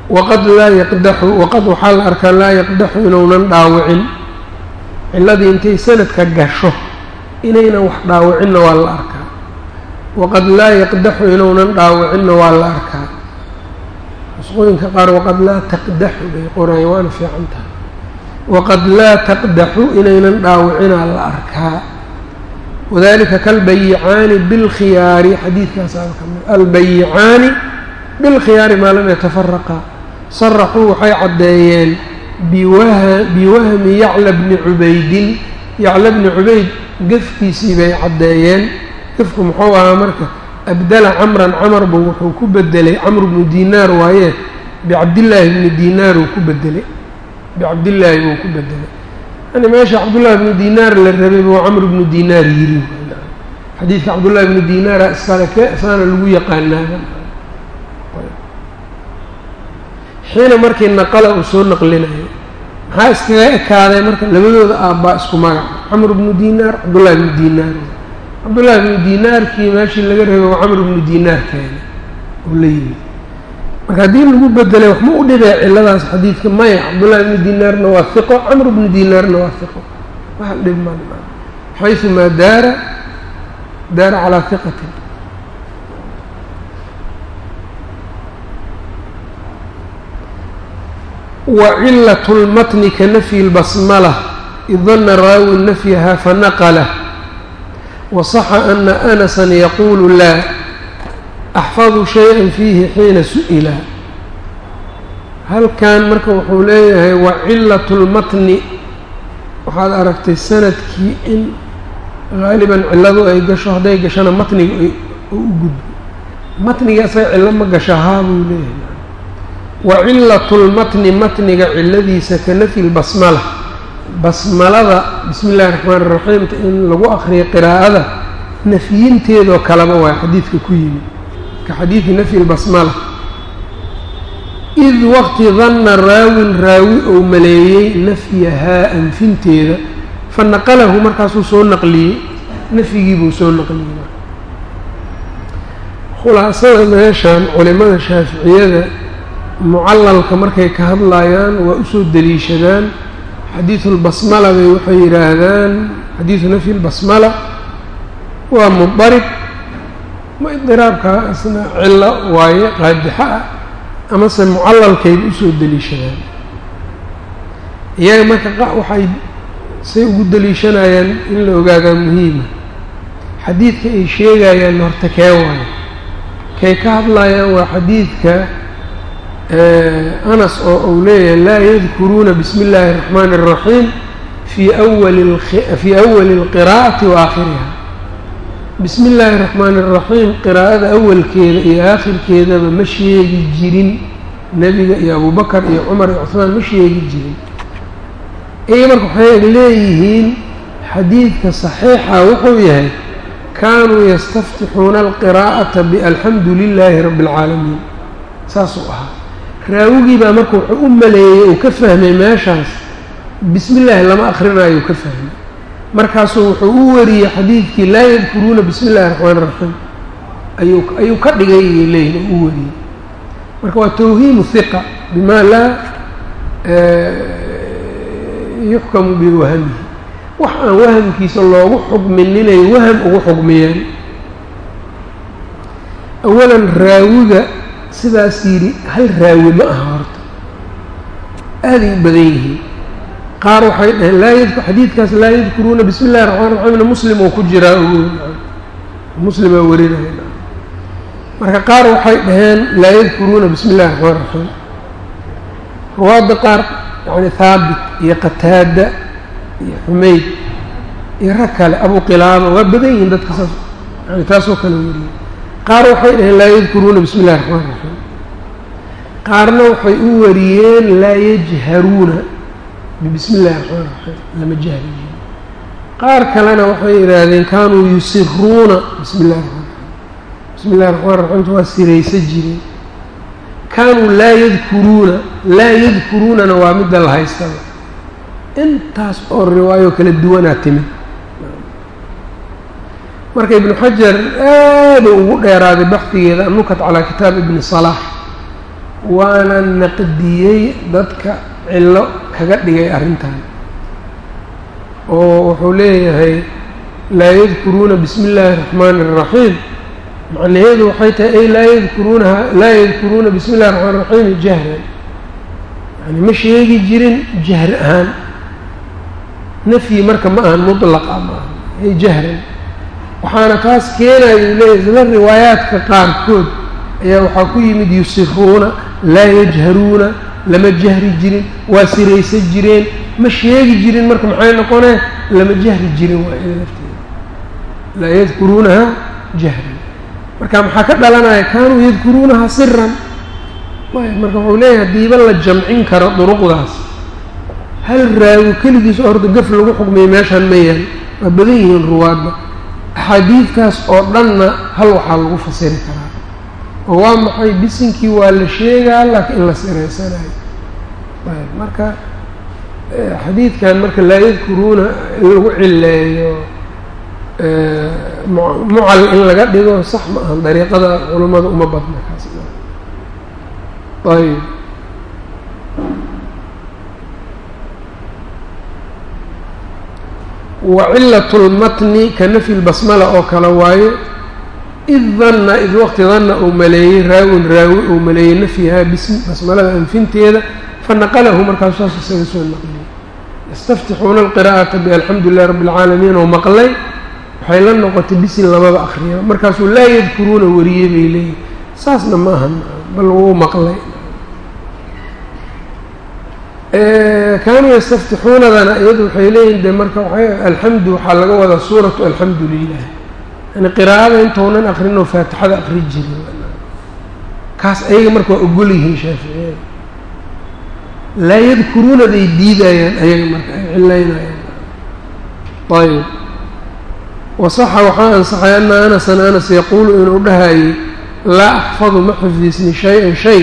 Waqad laa yaqdaxu waqad waxaa la arkaa laa yaqdaxu inuunan dhaawicin. Cilladii intay sanadka gasho inaynan wax dhaawicinna waa la arkaa waqad laa yaqdaxu inuunan dhaawicinna waa la arkaa. Nusqooyinka qaar waqad laa taqdaxu bay qoraayen waana fiican tahay. Waqad laa taqdaxu inaynan dhaawicinaa la arkaa. Wadalika kalbayicaani bilkhiyaari xadiidkaasaa ka mid albayicaani bilkhiyaari maa lam yatafaraqa saraxuu waxay caddeeyeen biwahmi yacla bni cubaydin. Yacla bni cubayd gefkiisii bay caddeeyeen gefku muxuu ahaa marka abdala camran camar buu wuxuu ku bedelay camr bnu dinaar waaye bicabdillaahi bni dinaar uu ku bedelay bicabdillaahi buu ku bedelay. Yani meesha cabdullahi bnu dinaar la rabay buu camr bnu dinaar yiri. Xadiidka cabdullahi bnu dinaara iskale ke saana lagu yaqaanaaba xiina markii naqala uu soo naqlinayo maxaa iskaga ekaaday marka labadooda aabbaa isku magaca camr bnu dinaar cabdullahi bnu dinaar cabdullaahi bnu dinaarkii meeshii laga reebo camr bnu dinaar keena oo la yimid marka haddii lagu bedelay wax ma u dhibee ciladaas xadiidka maya cabdullaahi bnu dinaarna waa hiqo camr bnu dinaarna waa hiqo wax dhib mana xaysumaa daara daara calaa hiqatin wacilat lmatni ka nafyi lbasmala idana raawi nafyaha fanaqla وصح أنa أنسا yqul lا أxفظ شhayئا فيhi xiina suئla halkan marka wuxuu leeyahay وacilaة الmatni waxaad aragtay sanadkii in غaaliban ciladu ay gasho hadday gashana matniga u gudbo matniga isaga cilo ma gasha haa buu leeyahay wacilatu lmatni matniga ciladiisa ka nafyi lbasmala basmalada bismi illahi raxmaan iraxiimta in lagu akriyo qiraa'ada nafyinteedoo kaleba waa xadiidka ku yimid. Ka xadiidi nafyi lbasmala id waqti danna raawin raawi ou maleeyey nafyahaa anfinteeda fa naqalahu markaasuu soo naqliyey nafyigiibuu soo naqliyey. Khulaasada meeshan culimada shaaficiyada mucalalka markay ka hadlayaan waa u soo deliishadaan xadiidu lbasmala bay waxay yidhaahdaan xadiidu nafyi lbasmala waa mudarib ma idiraabkaasna cillo waaye qaadixo ah amase mucalalkayba u soo deliishadaan. Iyaga marka waxay say ugu deliishanayaan in la ogaadaa muhiima. Xadiidka ay sheegayaan horta kee waayo kay ka hadlayaan waa xadiidka anas oo uu leeyahay laa yadkuruuna bismi illaahi الraxmaani الraxiim fii awali fii awali اlqiraa'ati wa aakhiriha bismi illaahi الraxmaani الraxiim qiraa'ada awalkeeda iyo aakhirkeedaba ma sheegi jirin nebiga iyo abubakar iyo cumar iyo cuhmaan ma sheegi jirin iyaga marka waxay leeyihiin xadiidka saxiixa wuxuu yahay kaanuu yastaftixuuna alqiraa'ata balxamdu lilaahi rabbi اlcaalamiin saasuu ahaa raawigii baa marka wuxuu u maleeyey uu ka fahmay meeshaas. Bismi illaahi lama akrinaayo ka fahmay. Markaasuu wuxuu u wariyey xadiidkii laa yadkuruuna bismi illahi raxmaan raxiim ayuu ayuu ka dhigay ayay leeyihiin u wariyey. Marka waa tawhiimu hiqa bimaa laa yuxkamu biwahamihi wax aan wahamkiisa loogu xukmin inay waham ugu xukmiyeen awalan raawiga sidaas yidhi hal raawi ma aha horta. Aaday u badan yihiin. Qaar waxay dhaheen laa yadku xadiidkaas laa yadkuruuna bismi illahi raxmaan raxiimna muslim oo ku jiraa muslimaa warinaya marka qaar waxay dhaheen laa yadkuruuna bismi illahi raxmaan raxiim ruwaadda qaar yani haabit iyo qataada iyo xumayd iyo rag kale abu qilaaba waa badan yihiin dadka saas yani taasoo kale wariyay qaar waxay dhaheen laa yadkuruuna bismi illahi raxmaan raxiim qaarna waxay u wariyeen laa yajharuuna bibismi illahi raxmaan raxiim lama jahri jirin qaar kalena waxay yidhaahdeen kaanuu yusiruuna bismi illahi raxmaan raxiim bismi illahi raxmaan raxiimta waa siraysa jireen kaanuu laa yadkuruuna laa yadkuruunana waa midda la haystaba. Intaas oo riwaayo kala duwanaa timid marka ibnu xajar aada ugu dheeraaday baxdigeeda anukat calaa kitaab ibni salaax waana naqdiyey dadka cillo kaga dhigay arrintan. Oo wuxuu leeyahay laa yadkuruuna bismi illaahi raxmaani اraxiim macnaheedu waxay tahay ay laa yadkuruunaha laa yadkuruuna bismi illahi raxmaan raxiim jahran. Yani ma sheegi jirin jahr ahaan. Nafyi marka ma ahan mutlaqa ma aha ay jahran waxaana taas keenaya uu leeyahay isla riwaayaadka qaarkood. Ayaa waxaa ku yimid yusiruuna laa yajharuuna lama jahri jirin waa siraysan jireen. Ma sheegi jirin marka maxay noqonee? Lama jahri jirin waa ida lafteeda. Laa yadkuruunaha jahran marka maxaa ka dhalanaya? Kaanuu yadkuruunaha siran ayb marka wuxuu leeyahay hadiiba la jamcin karo duruqdaas hal raawi keligiis oo horta gaf lagu xukmiyay meeshaan ma yaal waa badan yihiin ruwaadda axaadiidtaas oo dhanna hal waxaa lagu fasiri karaa. Oo waa maxay bisinkii waa la sheegaa laakiin in la siraysanayo ayb marka xadiidkan marka laa yadkuruuna in lagu cileeyo mucal in laga dhigo sax ma ahan dariiqada culammada uma badna kaas ayb wa cilat ka nafyi lbasmala oo kale waaye id danna id waqti danna uu maleeyey raawin raawi uu maleeyey nafyahaa bismi basmalada anfinteeda fanaqalahu markaasu saas isaga soo naqliyey yastaftixuuna alqiraa'ata bialxamdu lilahi rabbi اlcaalamiin oo maqlay waxay la noqotay bisin lamaba akriya markaasuu laa yadkuruuna wariyey bay leeyihiin saasna ma ahan bal wuu maqlay kaanuu yastaftixuunadana iyadu waxay leeyihiin de marka alxamdu waxaa laga wadaa suuratu alxamdu lilah yani qiraa'ada intounan akrinoo faatixada akri jirin kaas ayaga marka waa ogol yihiin shaaficiyada laa yadkuruunaday diidayaan ayaga marka ay cilaynayaan ayb wasaxa waxaa ansaxay ana anasan anas yaquulu inuu dhahayey laa axfadu ma xifdisni shay-an shay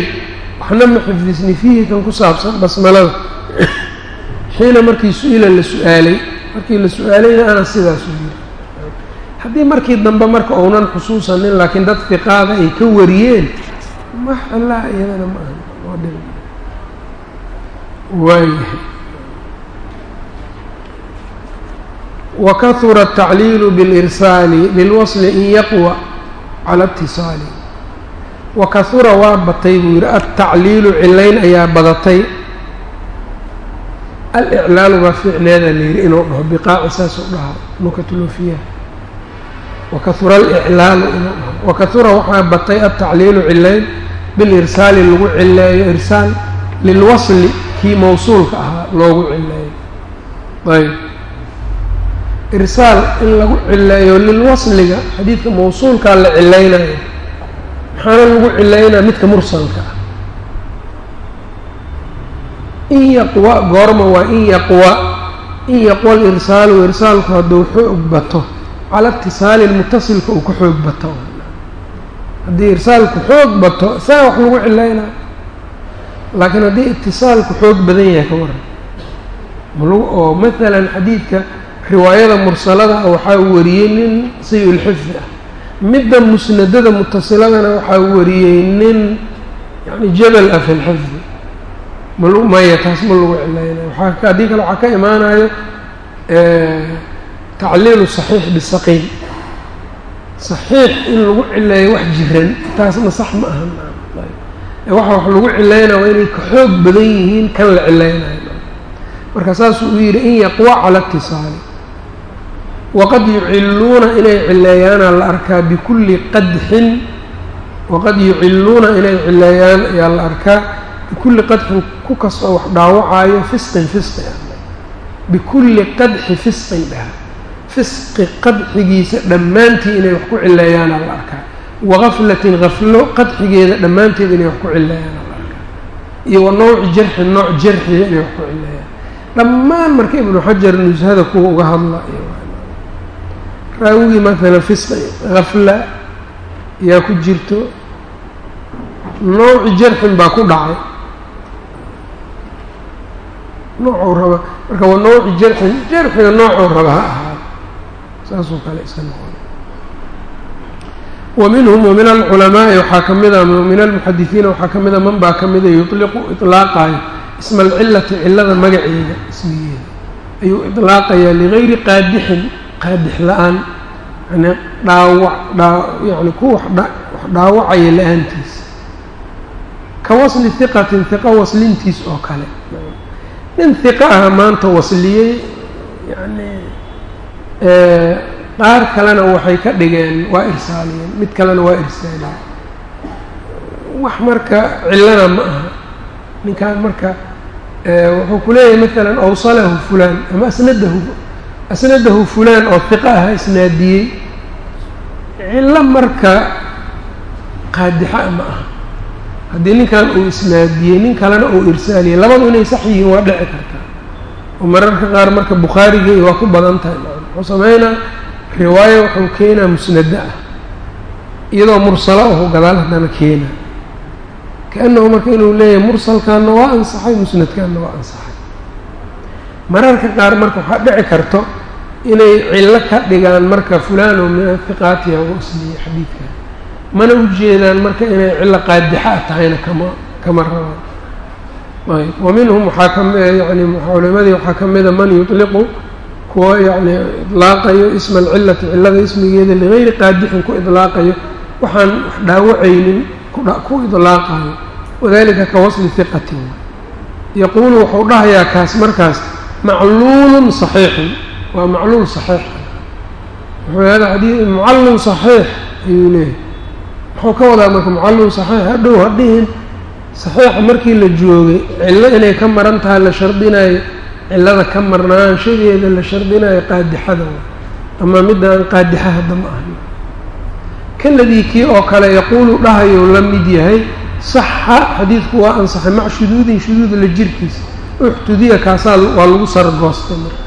waxna ma xifdisni fiihi kan ku saabsan basmalada. Xiina markii su'ila la su'aalay markii la su'aalayna anas sidaasuu yiri. Haddii markii dambe marka uunan xusuusanin laakiin dad fiqaada ay ka wariyeen max allah iyadana ma aha. Waa dhib. Waayahay wakahura atacliilu bilirsaali bilwasli in yaqwa cala itisaali wakahura waa batay buu yidhi altacliilu cilayn ayaa badatay. Aliclaalu baa ficleeda la yidhi inuu dhaho biqaaci saasuu dhahaa nukatuloofiyaha wakahura aliclaalu inuu dhaho wakahura waxaa batay altacliilu cilayn bilirsaali lagu cileeyo irsaal lilwasli kii mawsuulka ahaa loogu cileeyo ayb irsaal in lagu cileeyo lilwasliga xadiidka mawsuulkaa la cilaynayo maxaana lagu cilaynaya midka mursalka ah. In yaqwa goorma waa in yaqwa in yaqwa alirsaalu irsaalku hadduu xoog bato cala itisaalin mutasilka uu ka xoog bato. Haddii irsaalku xoog bato saa wax lagu cilaynayo laakiin haddii itisaalku xoog badan yahay ka waran oo maalan xadiidka riwaayada mursalada ah waxaa wariyey nin sayi-ulxifdi ah midda musnadada mutasiladana waxaa wariyey nin yani jabal ah fi lxifdi. Ma lagu maya taas ma lagu cilaynayo waaa haddii kale waxaa ka imaanayo tacliilu saxiix bisaqiim saxiix in lagu cileeyo wax jiran taasna sax ma aha waxa wax lagu cilaynaya waa inay ka xoog badan yihiin kan la cilaynayo. Marka saasuu u yidhi in yaqwa cala itisaali waqad yuciluuna inay cileeyaana la arkaa bikulli qadxin waqad yuciluuna inay cileeyaan ayaa la arkaa bikulli qadxin ku kastoo wax dhaawacaayo fisqin fisqi bikulli qadxi fisqin dhaha fisqi qadxigiisa dhammaantii inay wax ku cileeyaana la arkaa wagaflatin gaflo qadxigeeda dhammaanteed inay wax ku cileeyaana la arkaa iyo wa nawci nooc jarxiga inay wax ku cileeyaan dhammaan marka ibnu xajar nushada kuwa uga hadla raawigii maalan fisqi gafla yaa ku jirto nooci jarxin baa ku dhacay. Noocuu raba marka waa nawci jarxin jarxiga noocuu raba ha ahaa. Saasoo kale iska noqon wa minhum wa min alculamaa'i waxaa ka mida min almuxadisiina waxaa ka mida man baa ka mida yuliqu iطlaaqayo isma alcilati cilada magaceeda ismigeeda ayuu iطlaaqayaa ligayri qaadixin qaadix la'aan yani dhaawac dhaa yani ku wax dhaawacaya la'aantiisa ka wasli hiqatin hiqa waslintiis oo kale. Nin hiqa ah maanta wasliyey yani qaar kalena waxay ka dhigeen waa irsaaliyeen mid kalena waa irsaaliyeen. Wax marka cillana ma aha. Ninkaan marka wuxuu ku leeyahay maalan awsalahu fulaan ama asnadahu asnadahu fulaan oo hiqa aha isnaadiyey cillo marka qaadixa ma aha. Haddii ninkan uu isnaadiyey nin kalena uu irsaaliyey labadu inay sax yihiin waa dhici kartaa. Oo mararka qaar marka bukhaarigii waa ku badan tahay. Wuxuu sameynaa riwaayo wuxuu keenaa musnada ah. Iyadoo mursalo ahu gadaal haddana keenaa. Ka-annahu marka inuu leeyahay mursalkaanna waa ansaxay musnadkaanna waa ansaxay. Mararka qaar marka waxaa dhici karto inay cillo ka dhigaan marka fulaan oo min ahiqaatiha u isliyey xadiidkan mana ujeedaan marka inay cillo qaadixa a tahayna kama kama rabaan. Ayb wa minhum waxaa kami yani culimadii waxaa ka mida man yutliqu kuwa yacni idlaaqayo isma alcillati cillada ismigeeda ligayri qaadixin ku idlaaqayo waxaan wax dhaawacaynin ku idlaaqayo. Wadalika ka wasli hiqatin yaquulu wuxuu dhahayaa kaas markaas macluulun saxiixun waa macluul saxiix. Wuxuu hada xadii mucallun saxiix ayuu leeyahay. Muxuu ka wadaa marka mucallun saxiix hadhow hadhihin saxiixa markii la joogay cillo inay ka maran tahay la shardinayo cillada ka marnaanshadeeda la shardinayo qaadixada ama midaan qaadixa hadda ma ahan. Kaladii kii oo kale yaquulu dhahayou la mid yahay saxa xadiidku waa ansaxay maca shuduudin shuduud la jirkiisa. Uxtudiya kaasaa waa lagu sargoostay marka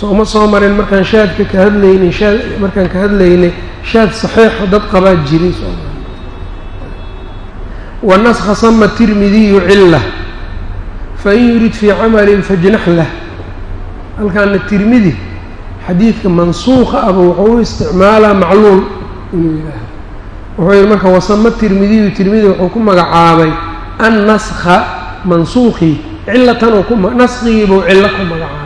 sooma soo marin markaan shaadka ka hadlaynay shaad markaan ka hadlaynay shaad saxiixa dad qabaa jiray soo wanaskha sama tirmidiyu cila fain yurid fii camalin fajnax lah. Halkaana tirmidi xadiidka mansuuqa aba wuxuu u isticmaalaa macluul inuu yidhaaha wuxuu yihi marka wasama tirmidiyu tirmidi wuxuu ku magacaabay an naskha mansuuqii cilatan ku naskigiibuu cillo ku magacaabay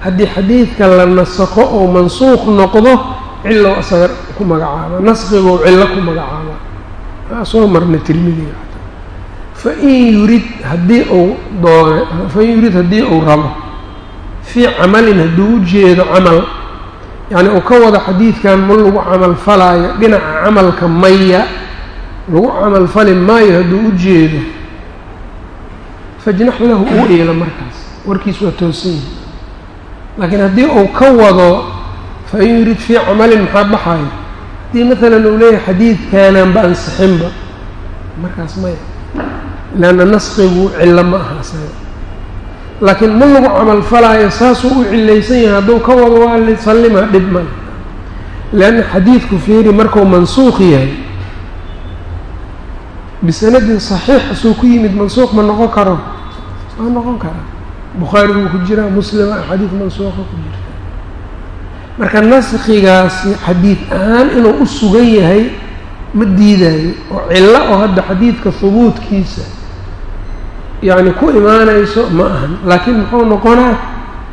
haddii xadiidka la nasakho oo mansuuq noqdo cilow isaga ku magacaaba. Naskiguu cillo ku magacaaba. Aa soo marna tirmidiga fain yurid haddii uu doone fain yurid haddii uu rabo fii camalin hadduu u jeedo camal yacni uu ka wado xadiidkan ma lagu camal falaayo dhinaca camalka maya lagu camal fali maayo hadduu u jeedo fajnax lahu uu eelo markaas. Warkiis waa toosan yihi laakiin haddii uu ka wado fain yurid fii camalin maxaa baxayo haddii maalan uu leeyahay xadiidkaanaanba ansixinba. Markaas maya leanna naskigu cillo ma aha isaga laakiin ma lagu camal falaayo saasuu u cilaysan yahay. Hadduu ka wado waa lisallima dhib male leanna xadiidku fiiri markuu mansuuq yahay bisanadin saxiix asuu ku yimid mansuuq ma noqon karo? Waa noqon karaa bukhaariguu ku jiraa muslima xadiid mansuuqa ku jirta marka naskigaasi xadiid ahaan inuu u sugan yahay ma diidayo oo cillo oo hadda xadiidka hubuudkiisa yacni ku imaanayso ma ahan. Laakiin muxuu noqonaa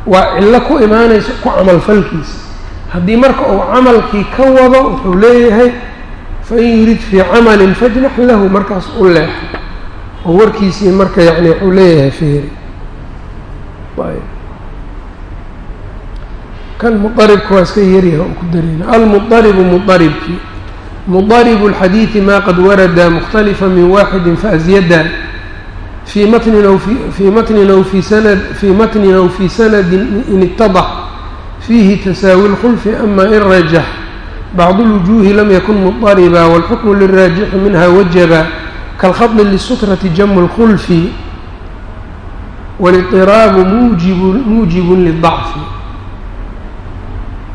waa cillo ku imaanayso ku camalfalkiisa haddii marka uu camalkii ka wado wuxuu leeyahay fain yurid fii camalin fajnax lahu markaas u leexo oo warkiisii marka yacni wuxuu leeyahay feeri kan mudaribka waa iska yaryaha oo ku dareyna almuaribu muaribkii mudaribu اlxadiidi ma qad warada mukhtalifa min waaxidi faazyada fii matnin aw fii matnin aw fii sanad fii matnin aw fii sanadin in itadax fiihi tasaawi اlkhulfi ama in rajax bacd اlwujuhi lam yakun muطariba wاlxukmu liraajixi minha wajaba kaalkhadi lisutrati jamu اlkhulfi wاliطiraabu muujibu lidacfi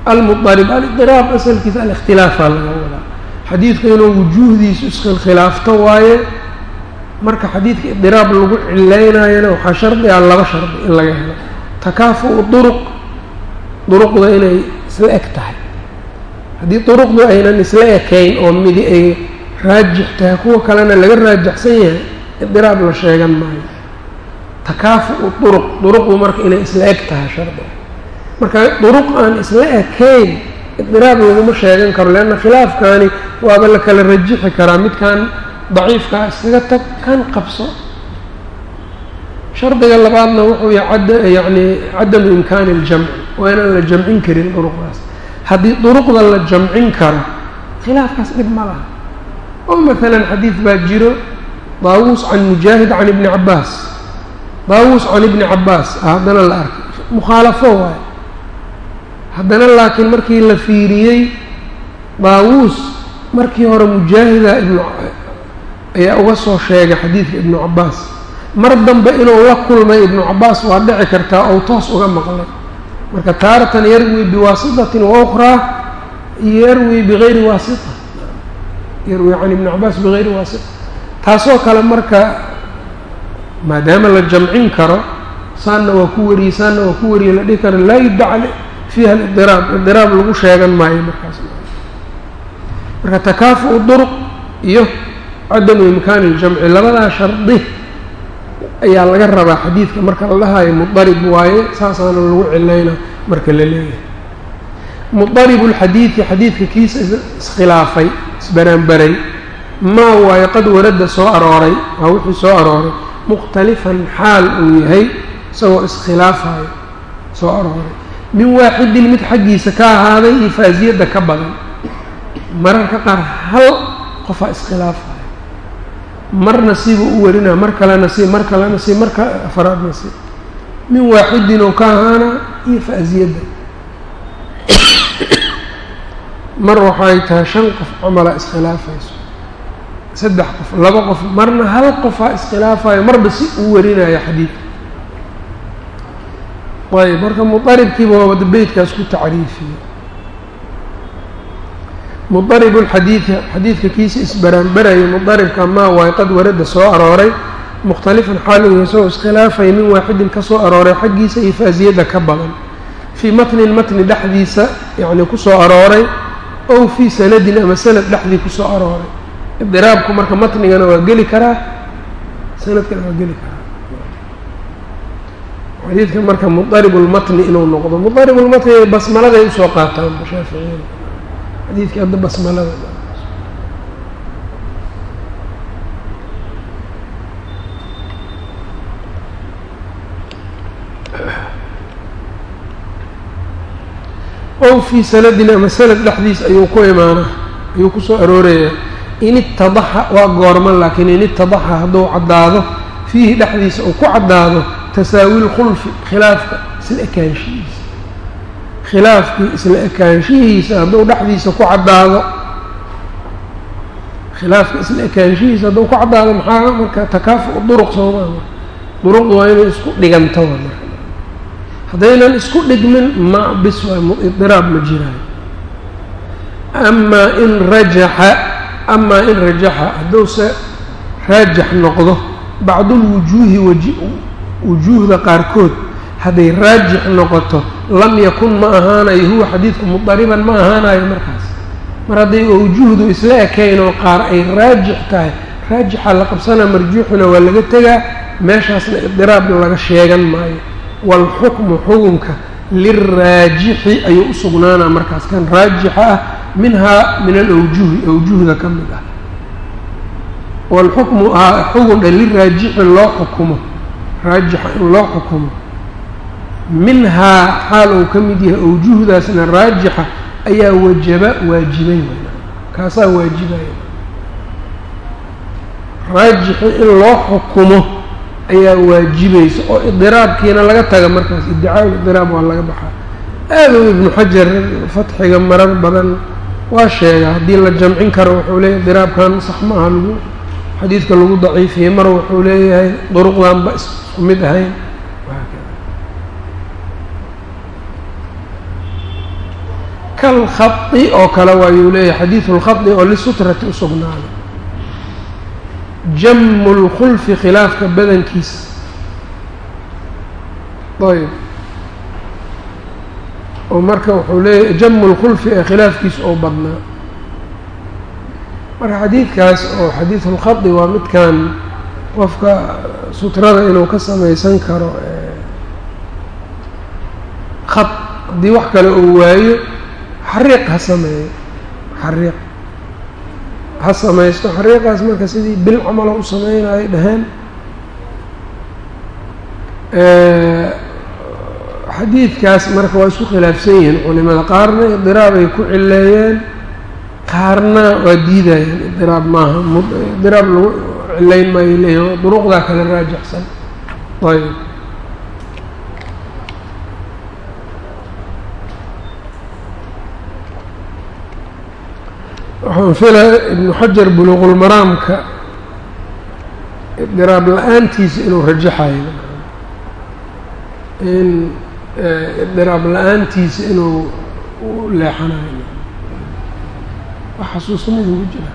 almuarib aliطiraab asalkiisa alikhtilaafa laga wadaa xadiidka inuu wujuuhdiisu iskhilaafto waaye marka xadiidka idiraab lagu cilaynayana waxaa shardi ah laba shardi in laga helo takaafu-u duruq duruqda inay isla eg tahay haddii duruqdu aynan isla ekayn oo midi ay raajix tahay kuwa kalena laga raajaxsan yahay idiraab la sheegan maayo takaafu-u duruq duruqdu marka inay isla eg tahay shardi. Marka duruq aan isla ekayn idiraab laguma sheegan karo leanna khilaafkaani waaba la kala rajixi karaa midkan daciifkaa iskaga tag kan qabso. Shardiga labaadna wuxuu yahay ad cadamu imkaani iljamci waa inaan la jamcin karin duruqdaas. Haddii duruqda la jamcin karo khilaafkaas dhib ma laha. Oo maalan xadiid baa jiro daawuus can mujaahid can ibni cabbaas daawuus can ibni cabbaas ah haddana la arkay mukhaalafo waayo haddana laakiin markii la fiiriyey daawuus markii hore mujaahida ibnu ayaa uga soo sheegay xadiidka ibnu cabbaas. Mar dambe inuu la kulmay ibnu cabbaas waa dhici kartaa ou toos uga maqlay. Marka taaratan yarwi biwaasitatin wa ukhraa yarwi bigayri waasita. Yarwi can ibni cabbaas bigayri waasita. Taasoo kale marka maadaama la jamcin karo saanna waa ku wariyey saanna waa ku wariyey la dhihi karo laa yuddaca fiiha alidiraab idiraab lagu sheegan maayo markaas. Marka takaafu-u duruq iyo cadamu imkaani iljamci labadaa shardi ayaa laga rabaa xadiidka marka la dhahayo mudarib waaye saasaana lagu cilayna marka la leeyahay. Mudaribu lxadiidi xadiidka kiisa iskhilaafay isbaraanbaray maa waayo qad warada soo arooray waa wixii soo arooray mukhtalifan xaal uu yahay isagoo iskhilaafayo soo arooray. Min waaxidin mid xaggiisa ka ahaaday iyo faasiyadda ka badan. Mararka qaar hal qofaa iskhilaafayo mar nasiibu u warinaa mar kale nasiib mar kale nasiib marka afaraad nasiib min waaxidin oo ka ahaana iyo faasiyadda. Mar waxay tahay shan qof camala iskhilaafayso saddex qof laba qof marna hal qofaa iskhilaafayo marba si uu warinayo xadiidka ayb marka mudaribkiiba waabada beytkaas ku tacriifiyey mudarib lxadiidi xadiidka kiisa isbaraanbaraya mudaribka maa waay qad warada soo arooray mukhtalifan xaaluhu isagoo iskhilaafaya min waaxidin ka soo arooray xaggiisa iyo faasiyadda ka badan. Fii matnin matni dhexdiisa yacni ku soo arooray ow fii sanadin ama sanad dhexdii ku soo arooray idiraabku marka matnigana waa geli karaa sanadkana waa geli karaa. Xadiidka marka mudarib lmatni inuu noqdo mudarib lmatni basmaladay u soo qaataan shaaficiyada xadiidkii hadda basmalada ow fii sanadin ama sanad dhexdiis ayuu ku imaana ayuu ku soo aroorayaa in itadaxa waa goorma laakiin in itadaxa hadduu caddaado fiihi dhexdiisa uu ku caddaado tasaawi lkhulfi khilaafka isla ekaanshihiisa. Khilaafkii isla ekaanshihiisa hadduu dhexdiisa ku caddaado khilaafka isla ekaanshihiisa hadduu ku caddaado maxaa marka takaafu duruq soomaa? Duruqdu waa inay isku dhiganto marka. Haddaynan isku dhigmin ma bis waa idiraab ma jiraayo. Amaa in rajaxa amaa in rajaxa hadduuse raajax noqdo bacdulwujuuhi waji wujuuhda qaarkood hadday raajix noqoto lam yakun ma ahaanayo huwa xadiidku mudariban ma ahaanayo markaas mar hadday wujuuhdu isla ekayn oo qaar ay raajix tahay raajixa la qabsanaa marjuuxuna waa laga tegaa meeshaasna idiraab laga sheegan maayo waalxukmu xukunka liraajixi ayuu u sugnaanaa markaas kan raajixa ah minhaa min alawjuhi awjuhda ka mid ah. Waalxukmu ah xugun e liraajixi loo xukumo raajixa in loo xukumo. Minhaa xaal uu ka mid yahay awjuhdaasna raajixa ayaa wajaba waajibay kaasaa waajibaya raajixi in loo xukumo ayaa waajibaysa oo idiraabkiina laga taga markaas iddicaa idiraab waa laga baxaa. Aaduu ibnu xajar fatxiga marar badan waa sheega haddii la jamcin karo wuxuu leeyahay idiraabkan sax ma lagu xadiidka lagu daciifiyey mar wuxuu leeyahay duruqdan ba isku mid ahayn. Kal khadi oo kale waayuu leeyahay xadiidu lkhadi oo lisutrati u sugnaaday jamu lkhulfi khilaafka badankiisa ayb oo marka wuxuu leeyahy jamu lkhulfi ee khilaafkiisa oo badnaa. Marka xadiidkaas oo xadiidu lkhadi waa midkan qofka sutrada inuu ka samaysan karo khad haddii wax kale uu waayo xariiq ha sameeyo xariiq. Ha samaysto xariiqaas marka sidii bil camalo u sameynayo dhaheen xadiidkaas marka waa isku khilaafsan yihiin culimada qaarna idiraabay ku cileeyeen qaarna waa diidayeen. Idiraab maaha idiraab lagu cileyn maayo leeyahy duruqdaa kale raajixsan. Ayb waxaan filaya ibnu xajar buluuqulmaraamka idiraab la'aantiisa inuu rajaxayo. In idiraab la'aantiisa inuu u leexanayo. Wax xasuusamid ugu jira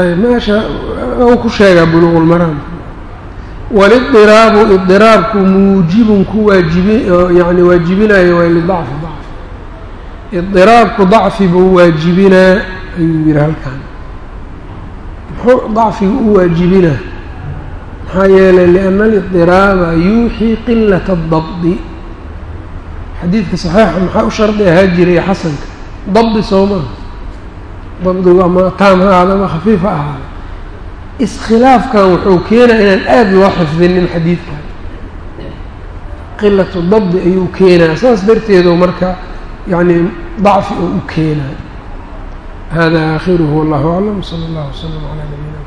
ayb meesha u ku sheegaa buluuqulmaraamka walidiraabu idiraabku muujibun ku waajibi yani waajibinayo waa lidacfi dacf idiraabku dacfi buu waajibinaa ayuu yihi halkan. Muxuu dacfiga u waajibinaa maxaa yeelay liana alidiraaba yuuxii qilata adabdi xadiidka saxiixa maxaa u shardi ahaa jiray xasanka? Dabdi soo maaha dabdigu ama taam ha ahaado ama khafiif ha ahaado. Iskhilaafkan wuxuu keenaa inaan aada loo xifdinin xadiidkan qilatu dabdi ayuu keenaa saas darteedu marka yani dacfi oo u keenaa hada aakhiruhu wallahu aclam sala allah wslam calaa nabiyina